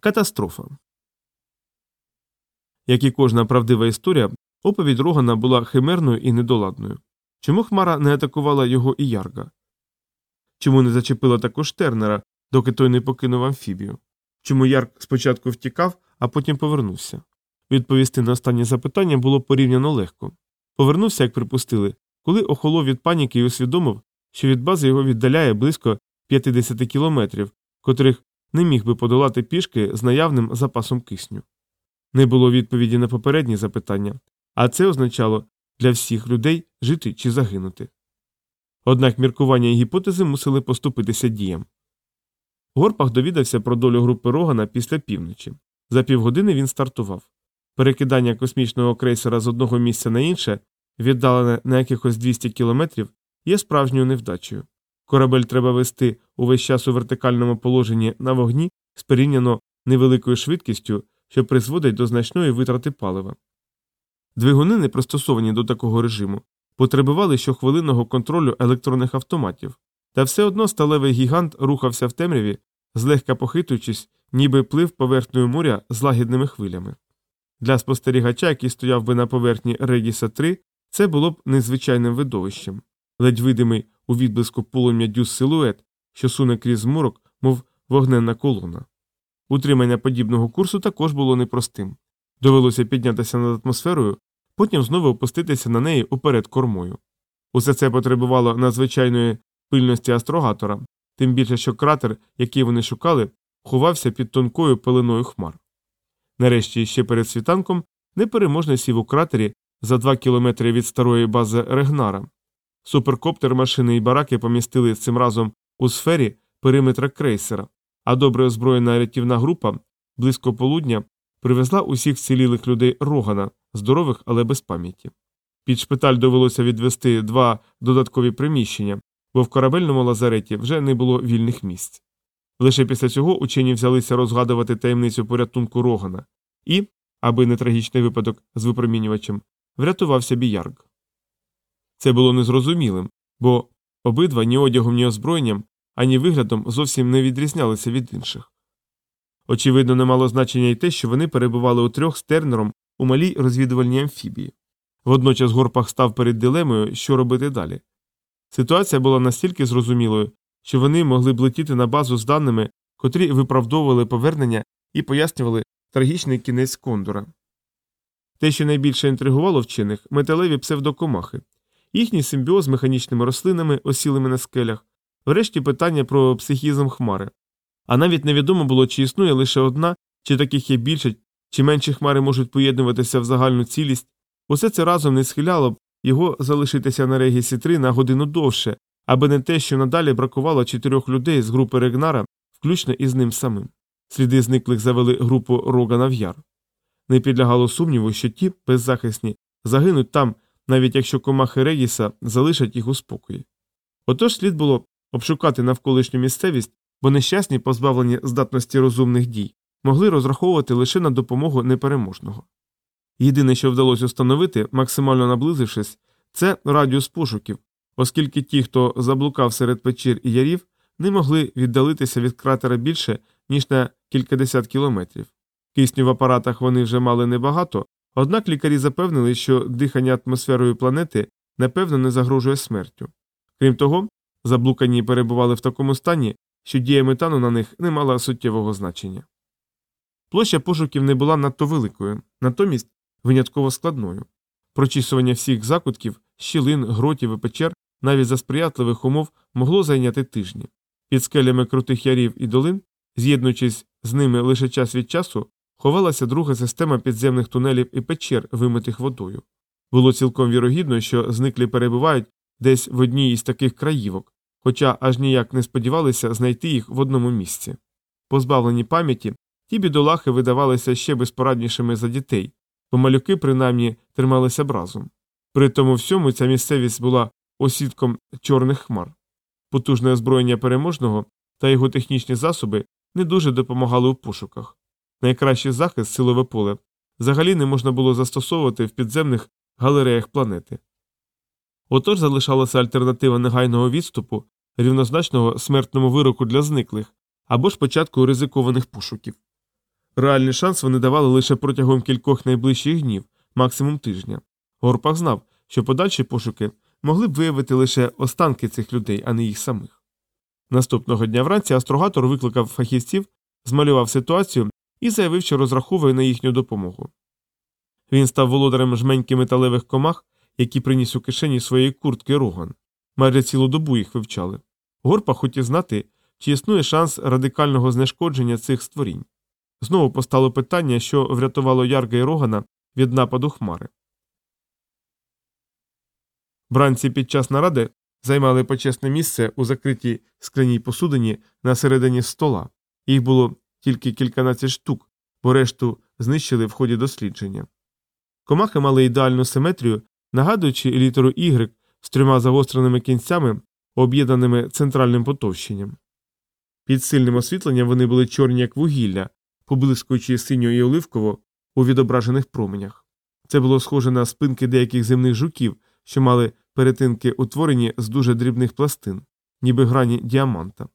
Катастрофа. Як і кожна правдива історія, оповідь Рогана була химерною і недоладною. Чому Хмара не атакувала його і Ярга? Чому не зачепила також Тернера, доки той не покинув амфібію? Чому Ярк спочатку втікав, а потім повернувся? Відповісти на останнє запитання було порівняно легко. Повернувся, як припустили, коли охолов від паніки і усвідомив, що від бази його віддаляє близько 50 кілометрів, котрих не міг би подолати пішки з наявним запасом кисню. Не було відповіді на попередні запитання, а це означало для всіх людей жити чи загинути. Однак міркування і гіпотези мусили поступитися діям. Горпах довідався про долю групи Рогана після півночі. За півгодини він стартував. Перекидання космічного крейсера з одного місця на інше, віддалене на якихось 200 кілометрів, є справжньою невдачею. Корабель треба вести увесь час у вертикальному положенні на вогні з порівняно невеликою швидкістю, що призводить до значної витрати палива. Двигуни, не пристосовані до такого режиму, потребували щохвилинного контролю електронних автоматів, та все одно сталевий гігант рухався в темряві, злегка похитуючись, ніби плив поверхнею моря з лагідними хвилями. Для спостерігача, який стояв би на поверхні Регіса 3, це було б незвичайним видовищем, ледь видимий у відблиску полум'я дюз силует, що суне крізь морок, мов вогненна колона. Утримання подібного курсу також було непростим. Довелося піднятися над атмосферою, потім знову опуститися на неї уперед кормою. Усе це потребувало надзвичайної пильності астрогатора, тим більше, що кратер, який вони шукали, ховався під тонкою пеленою хмар. Нарешті, ще перед світанком, непереможний сів у кратері за два кілометри від старої бази Регнара. Суперкоптер, машини і бараки помістили цим разом у сфері периметра крейсера, а добре озброєна рятівна група близько полудня привезла усіх вцілілих людей рогана, здорових, але без пам'яті. Під шпиталь довелося відвести два додаткові приміщення, бо в корабельному лазареті вже не було вільних місць. Лише після цього учені взялися розгадувати таємницю порятунку рогана і, аби не трагічний випадок з випромінювачем, врятувався біярк. Це було незрозумілим, бо обидва ні одягом, ні озброєнням, ані виглядом зовсім не відрізнялися від інших. Очевидно, не мало значення й те, що вони перебували у трьох з тернером у малій розвідувальній амфібії. Водночас Горпах став перед дилемою, що робити далі. Ситуація була настільки зрозумілою, що вони могли б летіти на базу з даними, котрі виправдовували повернення і пояснювали трагічний кінець кондора. Те, що найбільше інтригувало вчених, металеві псевдокомахи, їхній симбіоз з механічними рослинами, осілими на скелях, врешті питання про психізм хмари. А навіть невідомо було, чи існує лише одна, чи таких є більше, чи менші хмари можуть поєднуватися в загальну цілість. Усе це разом не схиляло б його залишитися на Регісі 3 на годину довше, аби не те, що надалі бракувало чотирьох людей з групи Регнара, включно із ним самим. Сліди зниклих завели групу Рогана в яр. Не підлягало сумніву, що ті, беззахисні, загинуть там, навіть якщо комахи Регіса залишать їх у спокої. Отож слід було обшукати навколишню місцевість, бо нещасні, позбавлені здатності розумних дій, могли розраховувати лише на допомогу непереможного. Єдине, що вдалося встановити, максимально наблизившись, це радіус пошуків, оскільки ті, хто заблукав серед печір і ярів, не могли віддалитися від кратера більше, ніж на кількадесят кілометрів. Кисню в апаратах вони вже мали небагато, однак лікарі запевнили, що дихання атмосферою планети напевно не загрожує смертю. Крім того, заблукані перебували в такому стані, що дія метану на них не мала суттєвого значення. Площа пошуків не була надто великою, натомість винятково складною. Прочісування всіх закутків, щілин, гротів і печер навіть за сприятливих умов могло зайняти тижні. Під скелями крутих ярів і долин, з'єднуючись з ними лише час від часу, ховалася друга система підземних тунелів і печер, вимитих водою. Було цілком вірогідно, що зниклі перебувають десь в одній із таких краївок, хоча аж ніяк не сподівалися знайти їх в одному місці. Позбавлені пам'яті, ті бідолахи видавалися ще безпораднішими за дітей, бо малюки принаймні трималися б разом. При тому всьому ця місцевість була осідком чорних хмар. Потужне озброєння переможного та його технічні засоби не дуже допомагали у пошуках. Найкращий захист силове поле взагалі не можна було застосовувати в підземних галереях планети. Отож залишалася альтернатива негайного відступу, рівнозначного смертному вироку для зниклих або ж початку ризикованих пошуків. Реальний шанс вони давали лише протягом кількох найближчих днів, максимум тижня. Горпах знав, що подальші пошуки могли б виявити лише останки цих людей, а не їх самих. Наступного дня вранці астрогатор викликав фахівців, змалював ситуацію і заявив, що розраховує на їхню допомогу. Він став володарем жменьки металевих комах, які приніс у кишені своєї куртки Роган. Майже цілу добу їх вивчали. Горпа хотів знати, чи існує шанс радикального знешкодження цих створінь. Знову постало питання, що врятувало Ярга і Рогана від нападу хмари. Бранці під час наради займали почесне місце у закритій скляній посудині на середині стола. Їх було тільки кільканадцять штук, бо решту знищили в ході дослідження. Комахи мали ідеальну симетрію, нагадуючи літеру Y з трьома загостреними кінцями, об'єднаними центральним потовщенням. Під сильним освітленням вони були чорні, як вугілля, поблискуючи синьо і оливково у відображених променях. Це було схоже на спинки деяких земних жуків, що мали перетинки утворені з дуже дрібних пластин, ніби грані діаманта.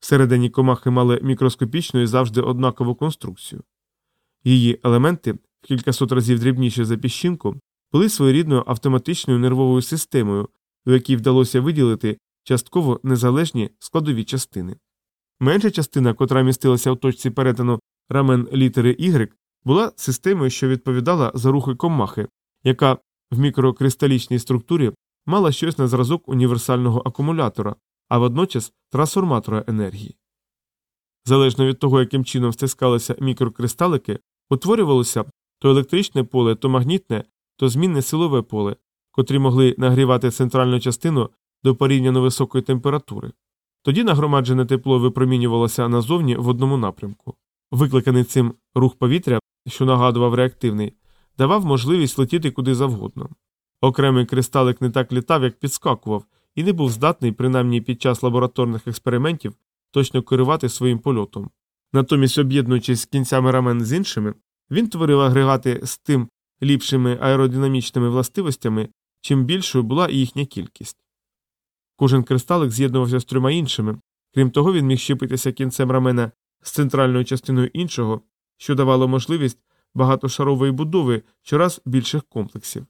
Всередині комахи мали мікроскопічну і завжди однакову конструкцію. Її елементи, в кількасот разів дрібніші за піщинку, були своєрідною автоматичною нервовою системою, у якій вдалося виділити частково незалежні складові частини. Менша частина, котра містилася у точці перетину рамен літери Y, була системою, що відповідала за рухи комахи, яка в мікрокристалічній структурі мала щось на зразок універсального акумулятора, а водночас трансформатора енергії. Залежно від того, яким чином стискалися мікрокристалики, утворювалося то електричне поле, то магнітне, то змінне силове поле, котрі могли нагрівати центральну частину до порівняно високої температури. Тоді нагромаджене тепло випромінювалося назовні в одному напрямку. Викликаний цим рух повітря, що нагадував реактивний, давав можливість летіти куди завгодно. Окремий кристалик не так літав, як підскакував, і не був здатний, принаймні під час лабораторних експериментів, точно керувати своїм польотом. Натомість, об'єднуючись з кінцями рамен з іншими, він творив агрегати з тим ліпшими аеродинамічними властивостями, чим більшою була їхня кількість. Кожен кристалик з'єднувався з трьома іншими, крім того, він міг щепитися кінцем рамена з центральною частиною іншого, що давало можливість багатошарової будови щораз більших комплексів.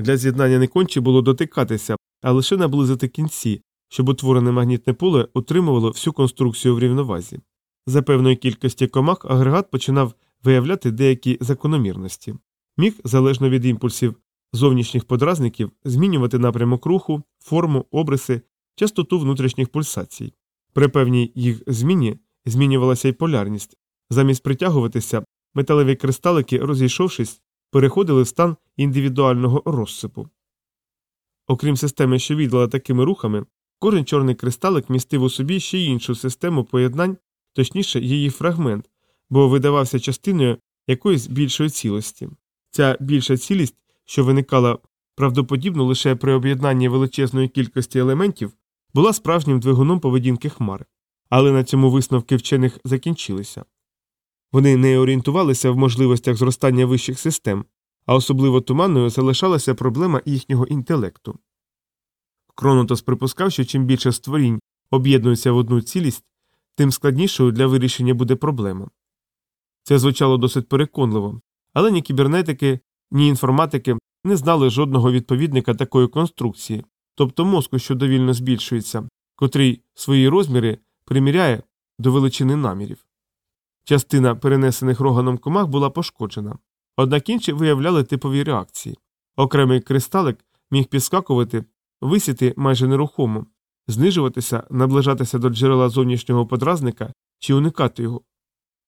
Для з'єднання не конче було дотикатися, а лише наблизити кінці, щоб утворене магнітне поле утримувало всю конструкцію в рівновазі. За певної кількості комах агрегат починав виявляти деякі закономірності, міг, залежно від імпульсів зовнішніх подразників, змінювати напрямок руху, форму, обриси, частоту внутрішніх пульсацій. При певній їх зміні змінювалася й полярність. Замість притягуватися, металеві кристалики, розійшовшись, переходили в стан індивідуального розсипу. Окрім системи, що віддала такими рухами, кожен чорний кристалик містив у собі ще й іншу систему поєднань, точніше, її фрагмент, бо видавався частиною якоїсь більшої цілості. Ця більша цілість, що виникала правдоподібно лише при об'єднанні величезної кількості елементів, була справжнім двигуном поведінки хмари. Але на цьому висновки вчених закінчилися. Вони не орієнтувалися в можливостях зростання вищих систем, а особливо туманною залишалася проблема їхнього інтелекту. Кронотос припускав, що чим більше створінь об'єднуються в одну цілість, тим складнішою для вирішення буде проблема. Це звучало досить переконливо, але ні кібернетики, ні інформатики не знали жодного відповідника такої конструкції, тобто мозку, що довільно збільшується, котрий свої розміри приміряє до величини намірів. Частина перенесених роганом комах була пошкоджена, однак інші виявляли типові реакції. Окремий кристалик міг підскакувати, висіти майже нерухомо, знижуватися, наближатися до джерела зовнішнього подразника чи уникати його.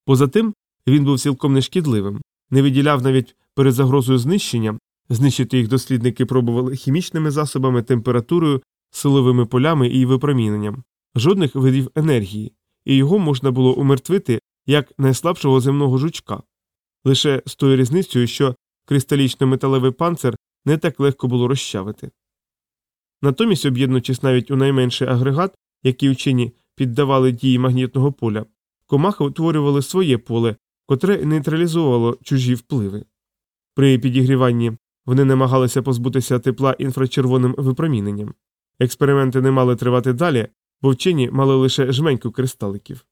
Поза тим, він був цілком нешкідливим, не виділяв навіть перед загрозою знищення, знищити їх дослідники пробували хімічними засобами, температурою, силовими полями і випроміненням, жодних видів енергії, і його можна було умертвити як найслабшого земного жучка, лише з тою різницею, що кристалічно металевий панцир не так легко було розчавити. Натомість, об'єднуючись навіть у найменший агрегат, який вчені піддавали дії магнітного поля, комахи утворювали своє поле, котре нейтралізувало чужі впливи. При підігріванні вони намагалися позбутися тепла інфрачервоним випроміненням. Експерименти не мали тривати далі, бо вчені мали лише жменьку кристаликів.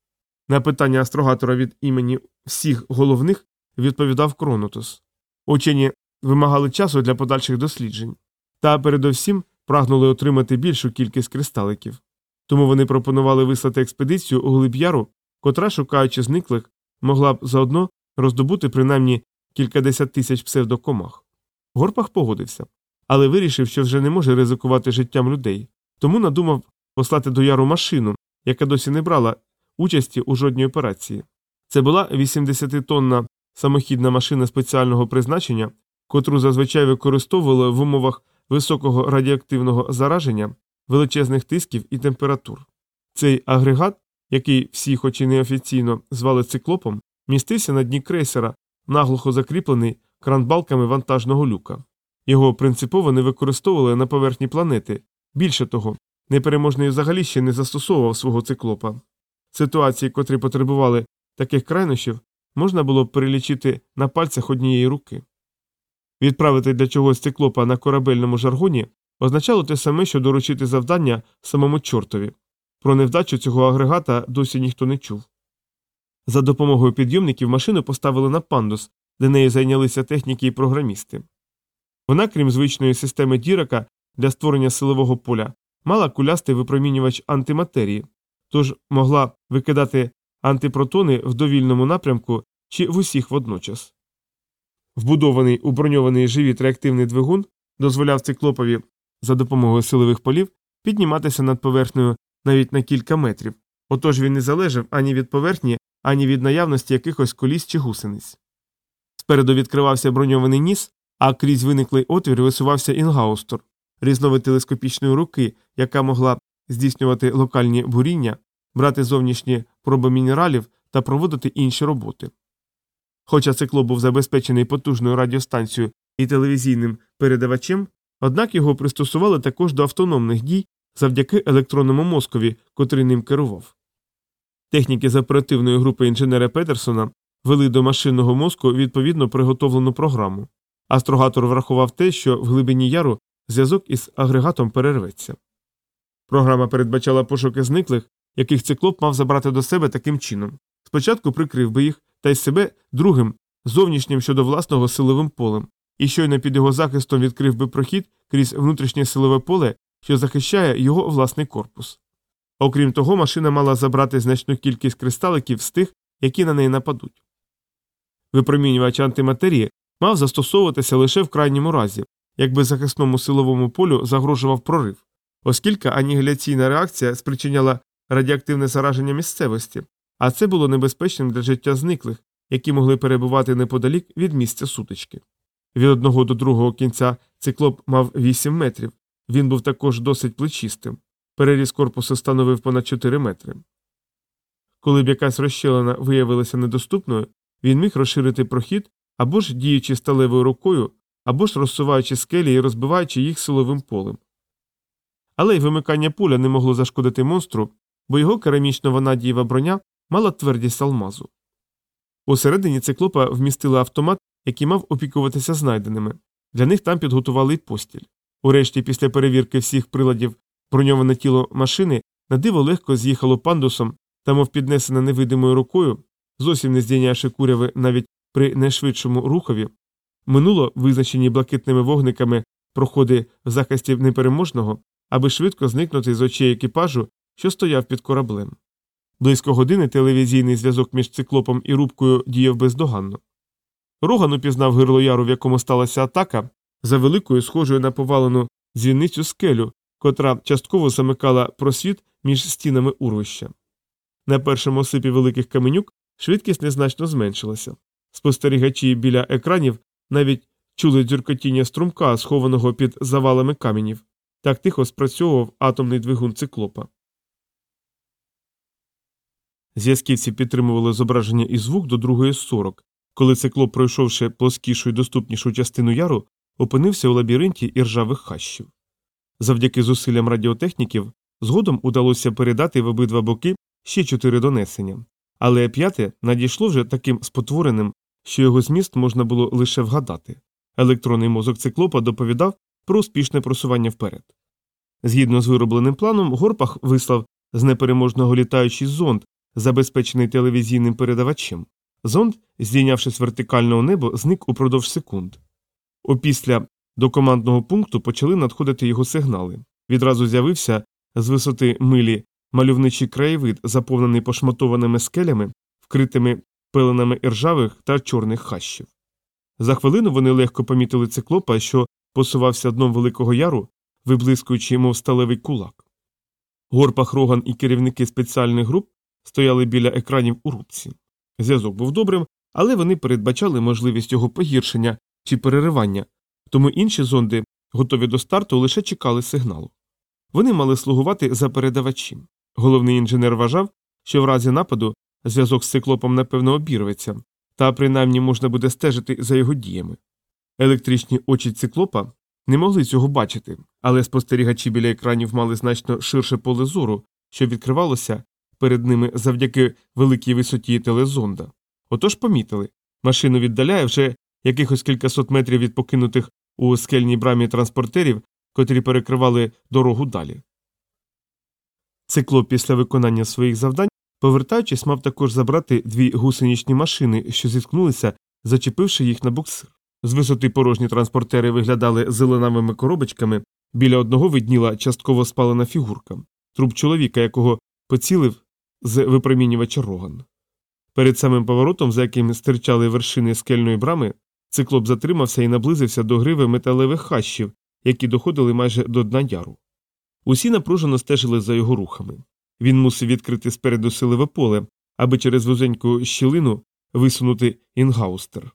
На питання астрогатора від імені всіх головних відповідав Кронотос. Учені вимагали часу для подальших досліджень, та передовсім прагнули отримати більшу кількість кристаликів. Тому вони пропонували вислати експедицію у глиб яру, котра, шукаючи зниклих, могла б заодно роздобути принаймні кількадесят тисяч псевдокомах. Горпах погодився, але вирішив, що вже не може ризикувати життям людей, тому надумав послати до яру машину, яка досі не брала участі у жодній операції. Це була 80-тонна самохідна машина спеціального призначення, котру зазвичай використовували в умовах високого радіоактивного зараження, величезних тисків і температур. Цей агрегат, який всі, хоч і неофіційно, звали циклопом, містився на дні крейсера, наглухо закріплений кранбалками вантажного люка. Його принципово не використовували на поверхні планети. Більше того, непереможний взагалі ще не застосовував свого циклопа. Ситуації, котрі потребували таких крайнощів, можна було б перелічити на пальцях однієї руки. Відправити для чогось циклопа на корабельному жаргоні означало те саме, що доручити завдання самому чортові. Про невдачу цього агрегата досі ніхто не чув. За допомогою підйомників машину поставили на пандус, де нею зайнялися техніки і програмісти. Вона, крім звичної системи дірака для створення силового поля, мала кулястий випромінювач антиматерії, тож могла викидати антипротони в довільному напрямку чи в усіх водночас. Вбудований у броньований живіт реактивний двигун дозволяв циклопові за допомогою силових полів підніматися над поверхнею навіть на кілька метрів, отож він не залежав ані від поверхні, ані від наявності якихось коліс чи гусениць. Спереду відкривався броньований ніс, а крізь виниклий отвір висувався інгаустор, різновид телескопічної руки, яка могла здійснювати локальні буріння, брати зовнішні проби мінералів та проводити інші роботи. Хоча циклоп був забезпечений потужною радіостанцією і телевізійним передавачем, однак його пристосували також до автономних дій завдяки електронному мозкові, котрий ним керував. Техніки з оперативної групи інженера Петерсона вели до машинного мозку відповідно приготовлену програму. Астрогатор врахував те, що в глибині яру зв'язок із агрегатом перерветься. Програма передбачала пошуки зниклих, яких циклоп мав забрати до себе таким чином. Спочатку прикрив би їх та й себе другим, зовнішнім щодо власного силовим полем, і щойно під його захистом відкрив би прохід крізь внутрішнє силове поле, що захищає його власний корпус. Окрім того, машина мала забрати значну кількість кристаликів з тих, які на неї нападуть. Випромінювач антиматерії мав застосовуватися лише в крайньому разі, якби захисному силовому полю загрожував прорив, оскільки анігіляційна реакція спричиняла радіоактивне зараження місцевості, а це було небезпечним для життя зниклих, які могли перебувати неподалік від місця сутички. Від одного до другого кінця циклоп мав 8 метрів, він був також досить плечистим, переріз корпусу становив понад 4 метри. Коли б якась розщелина виявилася недоступною, він міг розширити прохід або ж діючи сталевою рукою, або ж розсуваючи скелі і розбиваючи їх силовим полем. Але й вимикання пуля не могло зашкодити монстру, бо його керамічно ванадієва броня мала твердість алмазу. Усередині циклопа вмістили автомат, який мав опікуватися знайденими. Для них там підготували й постіль. Урешті, після перевірки всіх приладів, броньоване тіло машини на диво легко з'їхало пандусом та, мов піднесене невидимою рукою, зовсім не здійнявши куряви навіть при найшвидшому рухові, минуло визначені блакитними вогниками проходи в захисті непереможного, аби швидко зникнути з очей екіпажу, що стояв під кораблем. Близько години телевізійний зв'язок між циклопом і рубкою діяв бездоганно. Роган упізнав гирло яру, в якому сталася атака, за великою схожою на повалену дзвіницю скелю, котра частково замикала просвіт між стінами урвища. На першому осипі великих каменюк швидкість незначно зменшилася. Спостерігачі біля екранів навіть чули дзюркотіння струмка, схованого під завалами каменів. Так тихо спрацьовував атомний двигун циклопа. Зв'язківці підтримували зображення і звук до другої сорок, коли циклоп, пройшовши плоскішу і доступнішу частину яру, опинився у лабіринті іржавих хащів. Завдяки зусиллям радіотехніків згодом удалося передати в обидва боки ще чотири донесення, але п'яте надійшло вже таким спотвореним, що його зміст можна було лише вгадати. Електронний мозок циклопа доповідав про успішне просування вперед. Згідно з виробленим планом, Горпах вислав з непереможного літаючий зонд забезпечений телевізійним передавачем. Зонд, здійнявшись вертикально у небо, зник упродовж секунд. Опісля до командного пункту почали надходити його сигнали. Відразу з'явився з висоти милі мальовничий краєвид, заповнений пошматованими скелями, вкритими пеленами іржавих та чорних хащів. За хвилину вони легко помітили циклопа, що посувався дном Великого Яру, виблискуючи, мов сталевий кулак. Горпах Роган і керівники спеціальних груп стояли біля екранів у рубці. Зв'язок був добрим, але вони передбачали можливість його погіршення чи переривання, тому інші зонди, готові до старту, лише чекали сигналу. Вони мали слугувати за передавачем. Головний інженер вважав, що в разі нападу зв'язок з циклопом напевно обірветься, та принаймні можна буде стежити за його діями. Електричні очі циклопа не могли цього бачити, але спостерігачі біля екранів мали значно ширше поле зору, що відкривалося перед ними завдяки великій висоті телезонда. Отож помітили машину віддаляє вже якихось кількасот метрів від покинутих у скельній брамі транспортерів, котрі перекривали дорогу далі. Циклоп після виконання своїх завдань, повертаючись, мав також забрати дві гусеничні машини, що зіткнулися, зачепивши їх на буксир. З висоти порожні транспортери виглядали зеленавими коробочками, біля одного видніла частково спалена фігурка, труп чоловіка, якого поцілив з випромінювача роган. Перед самим поворотом, за яким стирчали вершини скельної брами, циклоп затримався і наблизився до гриви металевих хащів, які доходили майже до дна яру. Усі напружено стежили за його рухами. Він мусив відкрити спереду силове поле, аби через вузеньку щілину висунути інгаустер.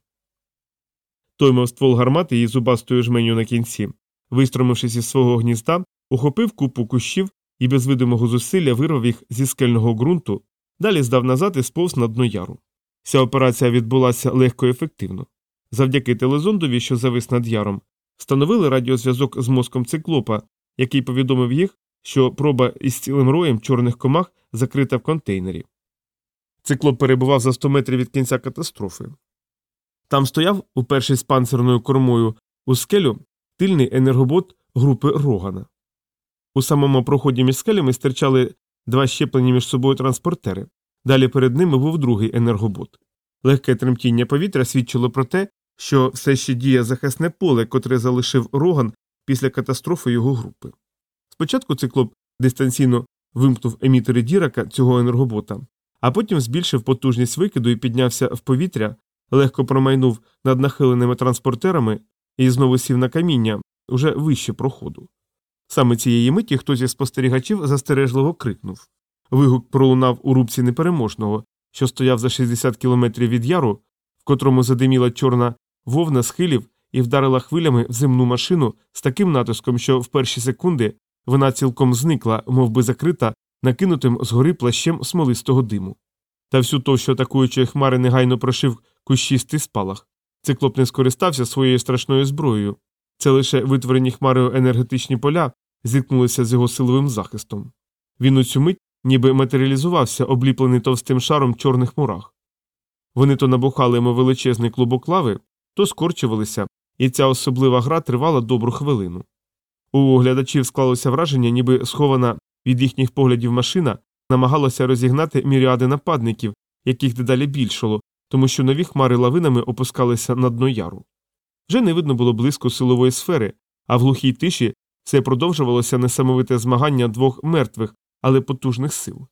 Той мав ствол гармати і зубастою жменю на кінці, вистромившись із свого гнізда, ухопив купу кущів і без видимого зусилля вирвав їх зі скельного ґрунту, далі здав назад і сповз на дно яру. Ця операція відбулася легко і ефективно. Завдяки телезондові, що завис над яром, встановили радіозв'язок з мозком циклопа, який повідомив їх, що проба із цілим роєм чорних комах закрита в контейнері. Циклоп перебував за 100 метрів від кінця катастрофи. Там стояв, упершись панцирною кормою у скелю, тильний енергобот групи Рогана. У самому проході між скелями стирчали два щеплені між собою транспортери. Далі перед ними був другий енергобот. Легке тремтіння повітря свідчило про те, що все ще діє захисне поле, котре залишив Роган після катастрофи його групи. Спочатку циклоп дистанційно вимкнув емітери дірака цього енергобота, а потім збільшив потужність викиду і піднявся в повітря, легко промайнув над нахиленими транспортерами і знову сів на каміння уже вище проходу. Саме цієї миті хтось із спостерігачів застережливо крикнув. Вигук пролунав у рубці непереможного, що стояв за 60 кілометрів від яру, в котрому задиміла чорна вовна схилів і вдарила хвилями в земну машину з таким натиском, що в перші секунди вона цілком зникла, мов би закрита, накинутим згори плащем смолистого диму. Та всю товщу атакуючої хмари негайно прошив кущистий спалах. Циклоп не скористався своєю страшною зброєю. Це лише витворені хмарою енергетичні поля зіткнулися з його силовим захистом. Він у цю мить ніби матеріалізувався, обліплений товстим шаром чорних мурах. Вони то набухали йому величезний клубок лави, то скорчувалися, і ця особлива гра тривала добру хвилину. У оглядачів склалося враження, ніби схована від їхніх поглядів машина намагалася розігнати міріади нападників, яких дедалі більшало, тому що нові хмари лавинами опускалися на дно яру. Вже не видно було близько силової сфери, а в глухій тиші це продовжувалося несамовите змагання двох мертвих, але потужних сил.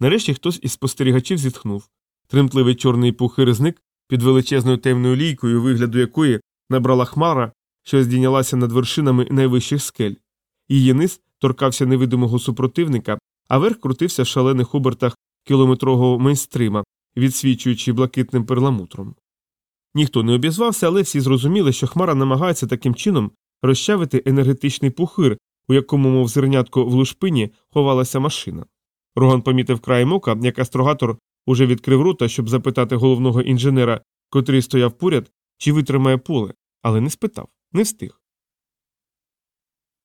Нарешті хтось із спостерігачів зітхнув. Тремтливий чорний пухир зник під величезною темною лійкою, вигляду якої набрала хмара, що здійнялася над вершинами найвищих скель. Її низ торкався невидимого супротивника, а верх крутився в шалених обертах кілометрового мейнстрима, відсвічуючи блакитним перламутром. Ніхто не обізвався, але всі зрозуміли, що хмара намагається таким чином розчавити енергетичний пухир, у якому, мов зернятко в лушпині, ховалася машина. Роган помітив краєм ока, як астрогатор уже відкрив рота, щоб запитати головного інженера, котрий стояв поряд, чи витримає поле, але не спитав, не встиг.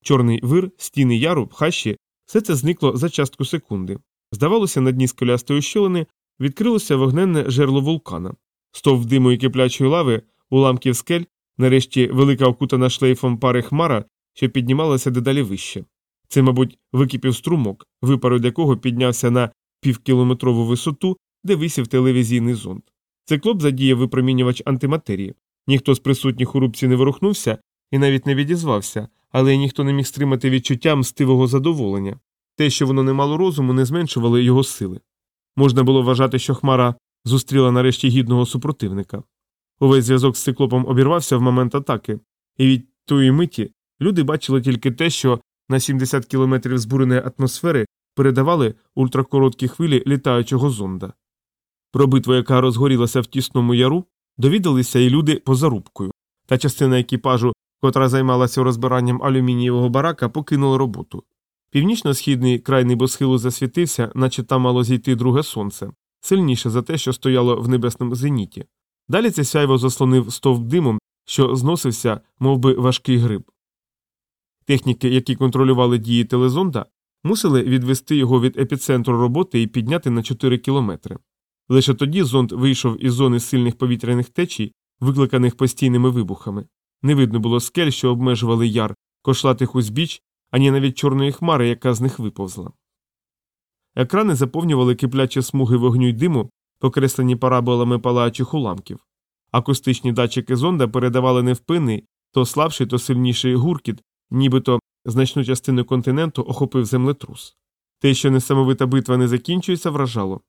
Чорний вир, стіни яру, хащі все це зникло за частку секунди. Здавалося, на дні скелястої щілини відкрилося вогненне жерло вулкана. Стовп диму і киплячої лави, уламків скель, нарешті велика окутана шлейфом пари хмара, що піднімалася дедалі вище. Це, мабуть, википів струмок, випару якого піднявся на півкілометрову висоту, де висів телевізійний зонд. Циклоп задіяв випромінювач антиматерії. Ніхто з присутніх у рубці не ворухнувся і навіть не відізвався, але й ніхто не міг стримати відчуття мстивого задоволення. Те, що воно не мало розуму, не зменшувало його сили. Можна було вважати, що Хмара зустріла нарешті гідного супротивника. Увесь зв'язок з циклопом обірвався в момент атаки, і від тої миті люди бачили тільки те, що на 70 кілометрів збуреної атмосфери передавали ультракороткі хвилі літаючого зонда. Про битву, яка розгорілася в тісному яру, довідалися і люди поза рубкою, та частина екіпажу, котра займалася розбиранням алюмінієвого барака, покинула роботу. Північно-східний край небосхилу засвітився, наче там мало зійти друге сонце, сильніше за те, що стояло в небесному зеніті. Далі це сяйво заслонив стовп димом, що зносився, мов би, важкий гриб. Техніки, які контролювали дії телезонда, мусили відвести його від епіцентру роботи і підняти на 4 кілометри. Лише тоді зонд вийшов із зони сильних повітряних течій, викликаних постійними вибухами. Не видно було скель, що обмежували яр, кошлатих узбіч, ані навіть чорної хмари, яка з них виповзла. Екрани заповнювали киплячі смуги вогню й диму, покреслені параболами палаючих уламків. Акустичні датчики зонда передавали невпинний, то слабший, то сильніший гуркіт, нібито значну частину континенту охопив землетрус. Те, що несамовита битва не закінчується, вражало.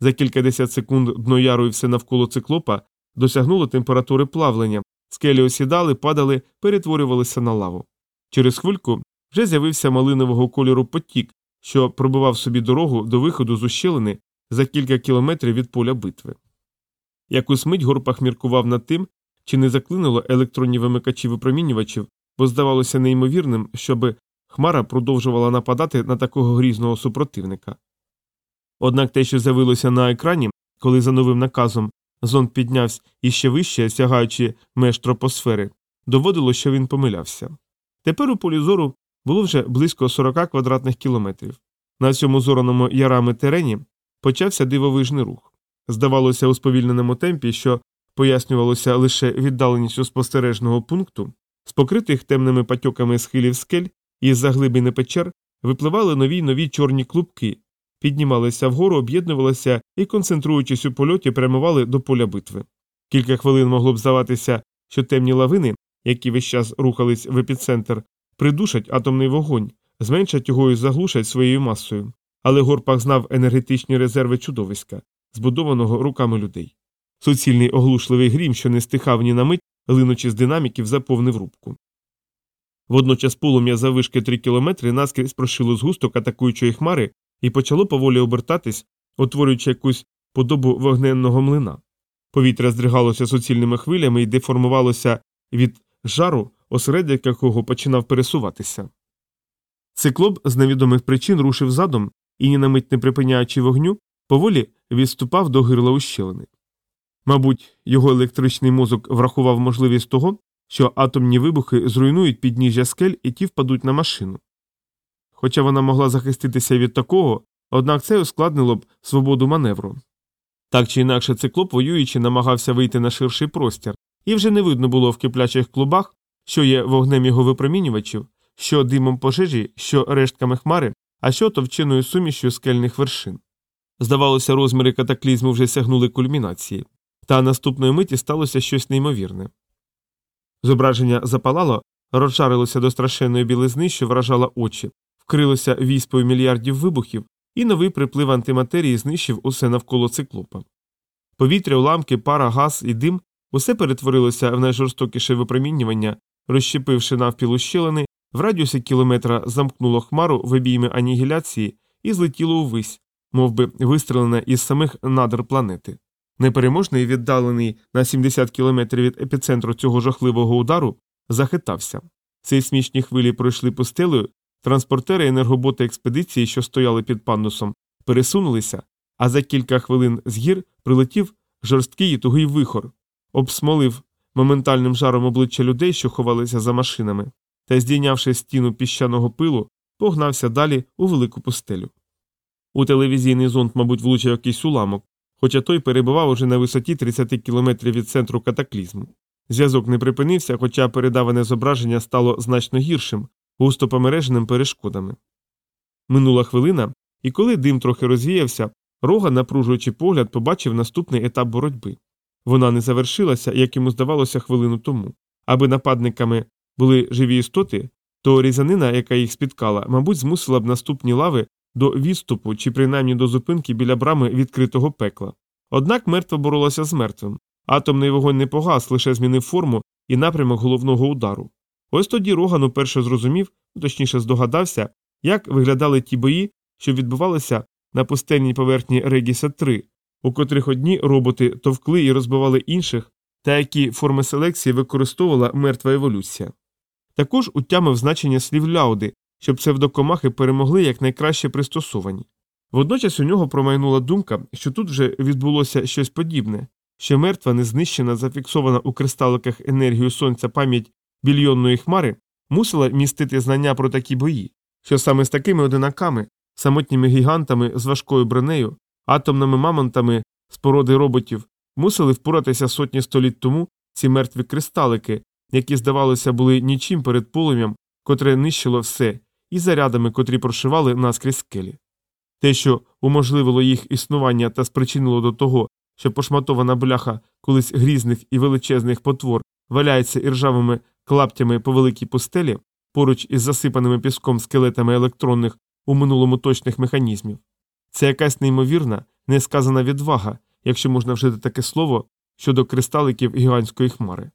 За кількадесят секунд дно яру і все навколо циклопа досягнуло температури плавлення, скелі осідали, падали, перетворювалися на лаву. Через хвильку вже з'явився малинового кольору потік, що пробивав собі дорогу до виходу з ущелини за кілька кілометрів від поля битви. Якусь мить Горпах міркував над тим, чи не заклинуло електронні вимикачі випромінювачів, бо здавалося неймовірним, щоби Хмара продовжувала нападати на такого грізного супротивника. Однак те, що з'явилося на екрані, коли за новим наказом зонд піднявся іще вище, сягаючи меж тропосфери, доводило, що він помилявся. Тепер у полі зору було вже близько 40 квадратних кілометрів. На цьому зораному ярами терені почався дивовижний рух. Здавалося, у сповільненому темпі, що пояснювалося лише віддаленістю спостережного пункту, з покритих темними патьоками схилів скель і заглибини печер випливали нові нові чорні клубки, піднімалися вгору, об'єднувалися і, концентруючись у польоті, прямували до поля битви. Кілька хвилин могло б здаватися, що темні лавини, які весь час рухались в епіцентр, придушать атомний вогонь, зменшать його і заглушать своєю масою. Але Горпах знав енергетичні резерви чудовиська, збудованого руками людей. Суцільний оглушливий грім, що не стихав ні на мить, линучи з динаміків, заповнив рубку. Водночас полум'я завишки три кілометри наскрізь прошило згусток атакуючої хмари і почало поволі обертатись, утворюючи якусь подобу вогненного млина. Повітря здригалося суцільними хвилями і деформувалося від жару, осередок якого починав пересуватися. Циклоп з невідомих причин рушив задом і, ні на мить не припиняючи вогню, поволі відступав до гирла ущелини. Мабуть, його електричний мозок врахував можливість того, що атомні вибухи зруйнують підніжжя скель і ті впадуть на машину. Хоча вона могла захиститися від такого, однак це ускладнило б свободу маневру. Так чи інакше циклоп воюючи намагався вийти на ширший простір, і вже не видно було в киплячих клубах, що є вогнем його випромінювачів, що димом пожежі, що рештками хмари, а що товченою сумішю скельних вершин. Здавалося, розміри катаклізму вже сягнули кульмінації, та наступної миті сталося щось неймовірне. Зображення запалало, розшарилося до страшенної білизни, що вражала очі, вкрилося віспою мільярдів вибухів, і новий приплив антиматерії знищив усе навколо циклопа. Повітря, уламки, пара, газ і дим усе перетворилося в найжорстокіше випромінювання, розщепивши навпіл ущелини, в радіусі кілометра замкнуло хмару в обійми анігіляції і злетіло увесь, мов би вистрелене із самих надр планети. Непереможний, віддалений на 70 кілометрів від епіцентру цього жахливого удару, захитався. Сейсмічні хвилі пройшли пустелею, транспортери енергоботи експедиції, що стояли під пандусом, пересунулися, а за кілька хвилин з гір прилетів жорсткий і тугий вихор, обсмолив моментальним жаром обличчя людей, що ховалися за машинами, та, здійнявши стіну піщаного пилу, погнався далі у велику пустелю. У телевізійний зонд, мабуть, влучив якийсь уламок, хоча той перебував уже на висоті 30 кілометрів від центру катаклізму. Зв'язок не припинився, хоча передаване зображення стало значно гіршим, густо помереженим перешкодами. Минула хвилина, і коли дим трохи розвіявся, рога, напружуючи погляд, побачив наступний етап боротьби. Вона не завершилася, як йому здавалося хвилину тому. Аби нападниками були живі істоти, то різанина, яка їх спіткала, мабуть, змусила б наступні лави до відступу чи принаймні до зупинки біля брами відкритого пекла. Однак мертва боролася з мертвим. Атомний вогонь не погас, лише змінив форму і напрямок головного удару. Ось тоді Роган уперше зрозумів, точніше здогадався, як виглядали ті бої, що відбувалися на пустельній поверхні Регіса 3, у котрих одні роботи товкли і розбивали інших, та які форми селекції використовувала мертва еволюція. Також утямив значення слів ляуди, щоб псевдокомахи перемогли якнайкраще пристосовані. Водночас у нього промайнула думка, що тут вже відбулося щось подібне, що мертва, незнищена, зафіксована у кристаликах енергію сонця пам'ять більйонної хмари, мусила містити знання про такі бої, що саме з такими одинаками, самотніми гігантами з важкою бронею, атомними мамонтами з породи роботів, мусили впоратися сотні століть тому ці мертві кристалики, які, здавалося, були нічим перед полум'ям, котре нищило все, і зарядами, котрі прошивали наскрізь скелі. Те, що уможливило їх існування та спричинило до того, що пошматована бляха колись грізних і величезних потвор валяється іржавими клаптями по великій пустелі, поруч із засипаними піском скелетами електронних у минулому точних механізмів. Це якась неймовірна, несказана відвага, якщо можна вжити таке слово щодо кристаликів гігантської хмари.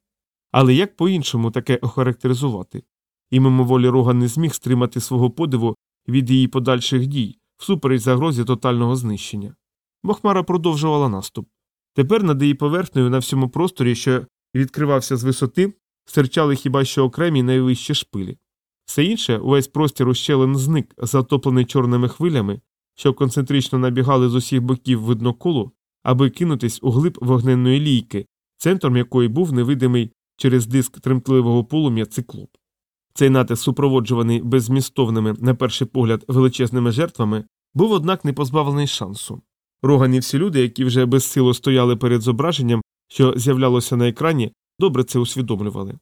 Але як по-іншому таке охарактеризувати? І мимоволі Роган не зміг стримати свого подиву від її подальших дій, всупереч загрозі тотального знищення. Бо хмара продовжувала наступ. Тепер над її поверхнею на всьому просторі, що відкривався з висоти, стирчали хіба що окремі найвищі шпилі. Все інше, увесь простір ущелин зник, затоплений чорними хвилями, що концентрично набігали з усіх боків видно колу, аби кинутись у глиб вогненної лійки, центром якої був невидимий через диск тремтливого полум'я циклоп. Цей натиск, супроводжуваний беззмістовними, на перший погляд, величезними жертвами, був, однак, не позбавлений шансу. Рогані всі люди, які вже безсило стояли перед зображенням, що з'являлося на екрані, добре це усвідомлювали.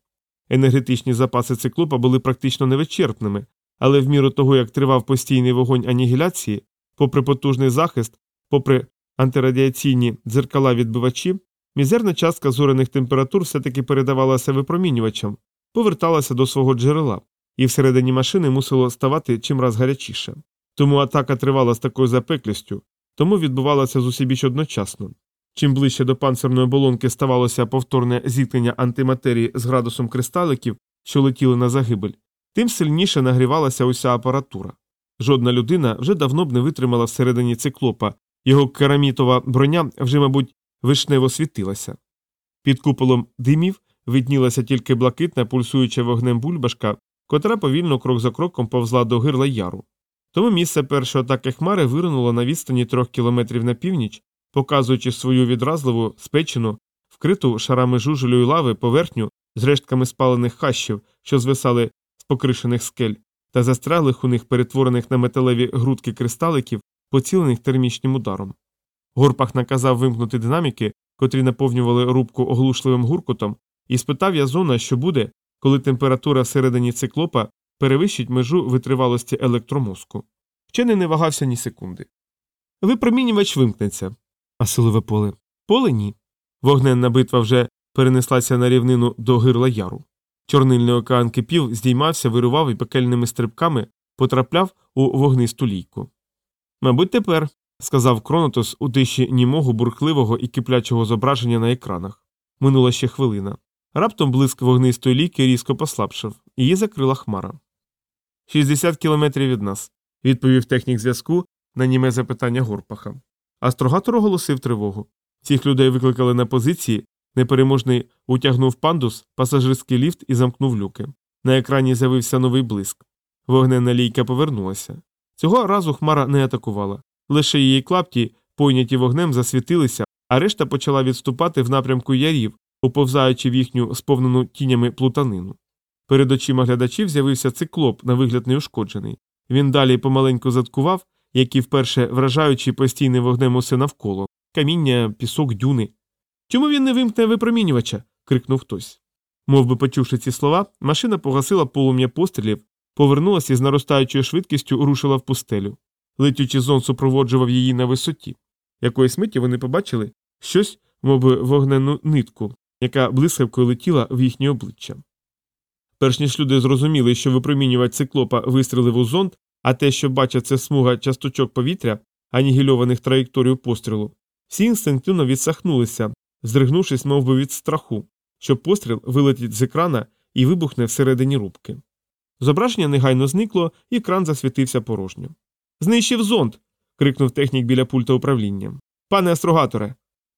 Енергетичні запаси циклопа були практично невичерпними, але в міру того, як тривав постійний вогонь анігіляції, попри потужний захист, попри антирадіаційні дзеркала відбивачі, мізерна частка зорених температур все таки передавалася випромінювачам, поверталася до свого джерела, і всередині машини мусило ставати чимраз гарячіше. Тому атака тривала з такою запеклістю, тому відбувалася зусібіч одночасно. Чим ближче до панцирної оболонки ставалося повторне зіткнення антиматерії з градусом кристаликів, що летіли на загибель, тим сильніше нагрівалася уся апаратура. Жодна людина вже давно б не витримала всередині циклопа, його керамітова броня вже, мабуть, вишнево світилася. Під куполом димів виднілася тільки блакитна, пульсуюча вогнем бульбашка, котра повільно крок за кроком повзла до гирла яру. Тому місце першої атаки хмари виринуло на відстані трьох кілометрів на північ, показуючи свою відразливу, спечену, вкриту шарами жужелю й лави поверхню з рештками спалених хащів, що звисали з покришених скель, та застряглих у них перетворених на металеві грудки кристаликів, поцілених термічним ударом. Горпах наказав вимкнути динаміки, котрі наповнювали рубку оглушливим гуркотом, і спитав Язона, що буде, коли температура всередині циклопа перевищить межу витривалості електромозку. Вчений не вагався ні секунди. Випромінювач вимкнеться. А силове поле? Поле ні. Вогненна битва вже перенеслася на рівнину до гирла яру. Чорнильний океан кипів, здіймався, вирував і пекельними стрибками потрапляв у вогнисту лійку. Мабуть, тепер, сказав Кронотос у тиші німого, бурхливого і киплячого зображення на екранах. Минула ще хвилина. Раптом блиск вогнистої ліки різко послабшав, її закрила хмара. 60 кілометрів від нас, відповів технік зв'язку на німе запитання Горпаха. Астрогатор оголосив тривогу. Цих людей викликали на позиції, непереможний утягнув пандус, пасажирський ліфт і замкнув люки. На екрані з'явився новий блиск. Вогненна лійка повернулася. Цього разу хмара не атакувала. Лише її клапті, пойняті вогнем, засвітилися, а решта почала відступати в напрямку ярів, уповзаючи в їхню сповнену тінями плутанину. Перед очима глядачів з'явився циклоп, на вигляд неушкоджений. Він далі помаленьку заткував, як і вперше вражаючи постійним вогнем усе навколо каміння, пісок, дюни. Чому він не вимкне випромінювача? крикнув хтось. Мов би почувши ці слова, машина погасила полум'я пострілів, повернулася і з наростаючою швидкістю рушила в пустелю. Летючий зон супроводжував її на висоті. Якоїсь миті вони побачили щось, мовби вогнену нитку, яка блискавкою летіла в їхнє обличчя. Перш ніж люди зрозуміли, що випромінювач циклопа вистрілив у зонд, а те, що бачать, це смуга часточок повітря, анігільованих траєкторію пострілу, всі інстинктивно відсахнулися, здригнувшись мов би, від страху, що постріл вилетить з екрана і вибухне всередині рубки. Зображення негайно зникло, і екран засвітився порожньо. Знищив зонд. крикнув технік біля пульта управління. Пане астрогаторе.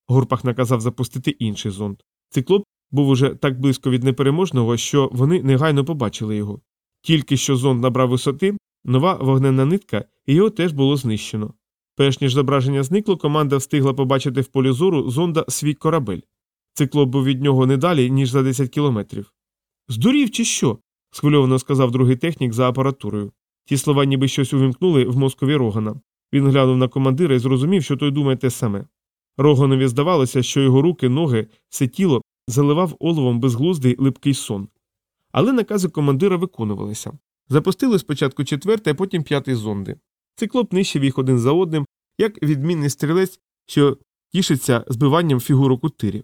Гурпах наказав запустити інший зонд. Циклоп був уже так близько від непереможного, що вони негайно побачили його. Тільки що зонд набрав висоти, нова вогненна нитка, і його теж було знищено. Перш ніж зображення зникло, команда встигла побачити в полі зору зонда свій корабель. Циклоп був від нього не далі, ніж за 10 кілометрів. Здурів, чи що? схвильовано сказав другий технік за апаратурою. Ті слова ніби щось увімкнули в мозкові Рогана. Він глянув на командира і зрозумів, що той думає те саме. Роганові здавалося, що його руки, ноги, все тіло заливав оловом безглуздий липкий сон. Але накази командира виконувалися. Запустили спочатку четвертий, а потім п'ятий зонди. Циклоп нищив їх один за одним, як відмінний стрілець, що тішиться збиванням фігурок у тирі.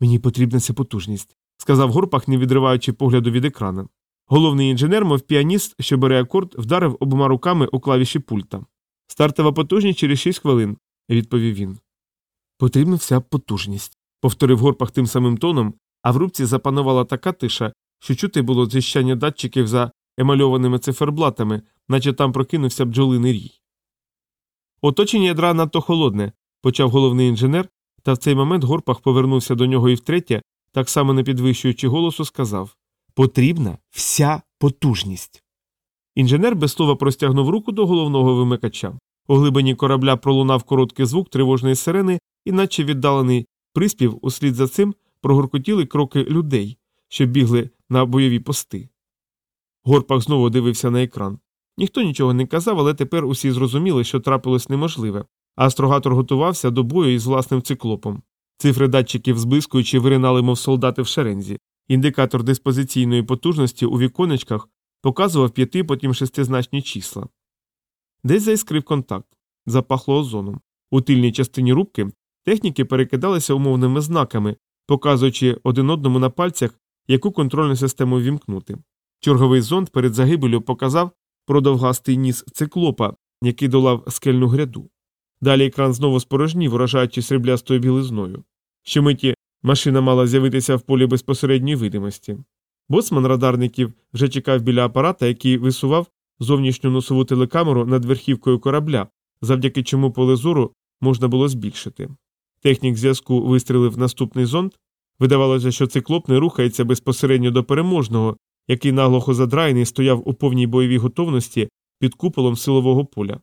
Мені потрібна ця потужність, сказав Горпах, не відриваючи погляду від екрана. Головний інженер, мов піаніст, що бере акорд, вдарив обома руками у клавіші пульта. Стартова потужність через 6 хвилин, відповів він. Потрібна вся потужність, повторив Горпах тим самим тоном, а в рубці запанувала така тиша, що чути було зіщання датчиків за емальованими циферблатами, наче там прокинувся бджолиний рій. Оточення ядра надто холодне, почав головний інженер, та в цей момент Горпах повернувся до нього і втретє, так само не підвищуючи голосу, сказав Потрібна вся потужність. Інженер без слова простягнув руку до головного вимикача. У глибині корабля пролунав короткий звук тривожної сирени, і наче віддалений приспів, услід за цим прогоркотіли кроки людей, що бігли на бойові пости. Горпах знову дивився на екран. Ніхто нічого не казав, але тепер усі зрозуміли, що трапилось неможливе. Астрогатор готувався до бою із власним циклопом. Цифри датчиків зблискуючи виринали, мов солдати в шерензі. Індикатор диспозиційної потужності у віконечках показував п'яти, потім шестизначні числа. Десь заіскрив контакт, запахло озоном. У тильній частині рубки техніки перекидалися умовними знаками, показуючи один одному на пальцях, яку контрольну систему вімкнути. Черговий зонд перед загибелю показав продовгастий ніс циклопа, який долав скельну гряду. Далі екран знову спорожнів, вражаючи сріблястою білизною. Щомиті машина мала з'явитися в полі безпосередньої видимості. Боцман радарників вже чекав біля апарата, який висував зовнішню носову телекамеру над верхівкою корабля, завдяки чому поле зору можна було збільшити. Технік зв'язку вистрілив наступний зонд. Видавалося, що циклоп не рухається безпосередньо до переможного, який наглухо задраєний стояв у повній бойовій готовності під куполом силового поля.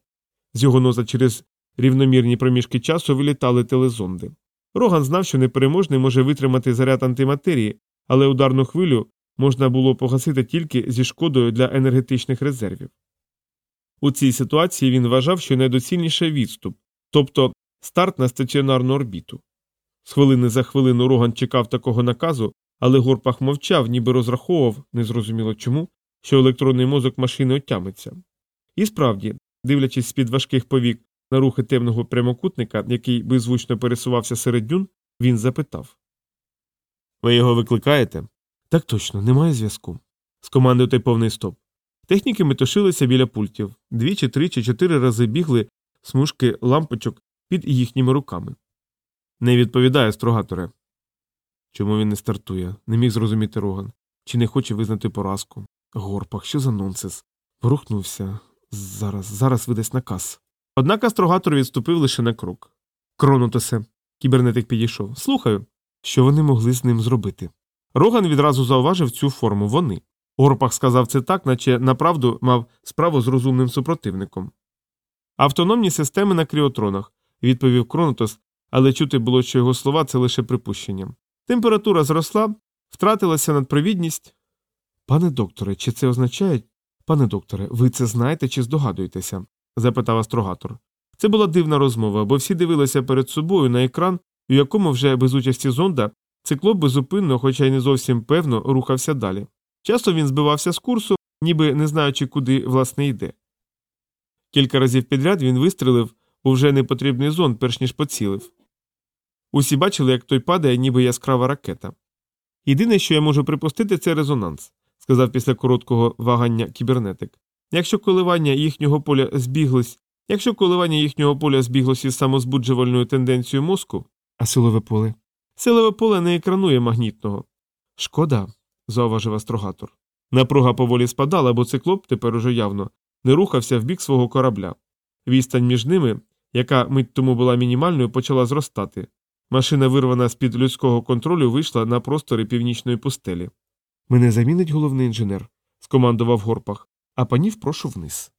З його носа через рівномірні проміжки часу вилітали телезонди. Роган знав, що непереможний може витримати заряд антиматерії, але ударну хвилю можна було погасити тільки зі шкодою для енергетичних резервів. У цій ситуації він вважав, що найдоцільніше відступ, тобто старт на стаціонарну орбіту. З хвилини за хвилину Роган чекав такого наказу, але Горпах мовчав, ніби розраховував, незрозуміло чому, що електронний мозок машини отямиться. І справді, дивлячись з під важких повік на рухи темного прямокутника, який беззвучно пересувався серед дюн, він запитав Ви його викликаєте? Так точно, немає зв'язку. Скомандуйте повний стоп. Техніки метушилися біля пультів, дві чи три чи чотири рази бігли смужки лампочок під їхніми руками. Не відповідає строгаторе. Чому він не стартує? Не міг зрозуміти Роган. Чи не хоче визнати поразку? Горпах, що за нонсенс? Ворухнувся. Зараз, зараз видасть наказ. Однак астрогатор відступив лише на крок. Кронотосе. Кібернетик підійшов. Слухаю, що вони могли з ним зробити. Роган відразу зауважив цю форму вони. Горпах сказав це так, наче направду мав справу з розумним супротивником. Автономні системи на кріотронах, відповів Кронотос, але чути було, що його слова це лише припущення. Температура зросла, втратилася надпровідність. Пане докторе, чи це означає. Пане докторе, ви це знаєте чи здогадуєтеся? запитав астрогатор. Це була дивна розмова, бо всі дивилися перед собою на екран, у якому вже без участі зонда циклоп безупинно, хоча й не зовсім певно, рухався далі. Часто він збивався з курсу, ніби не знаючи, куди власне йде. Кілька разів підряд він вистрелив у вже непотрібний зон, перш ніж поцілив. Усі бачили, як той падає, ніби яскрава ракета. Єдине, що я можу припустити, це резонанс, сказав після короткого вагання кібернетик. Якщо коливання їхнього поля збіглись, якщо коливання їхнього поля збіглось із самозбуджувальною тенденцією мозку, а силове поле. Силове поле не екранує магнітного. Шкода, зауважив астрогатор. Напруга поволі спадала, бо циклоп тепер уже явно не рухався в бік свого корабля. Відстань між ними, яка мить тому була мінімальною, почала зростати. Машина, вирвана з під людського контролю, вийшла на простори північної пустелі. Мене замінить головний інженер, скомандував горпах, а панів прошу вниз.